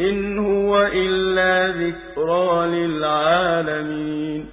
إن هو إلا ذكرى للعالمين.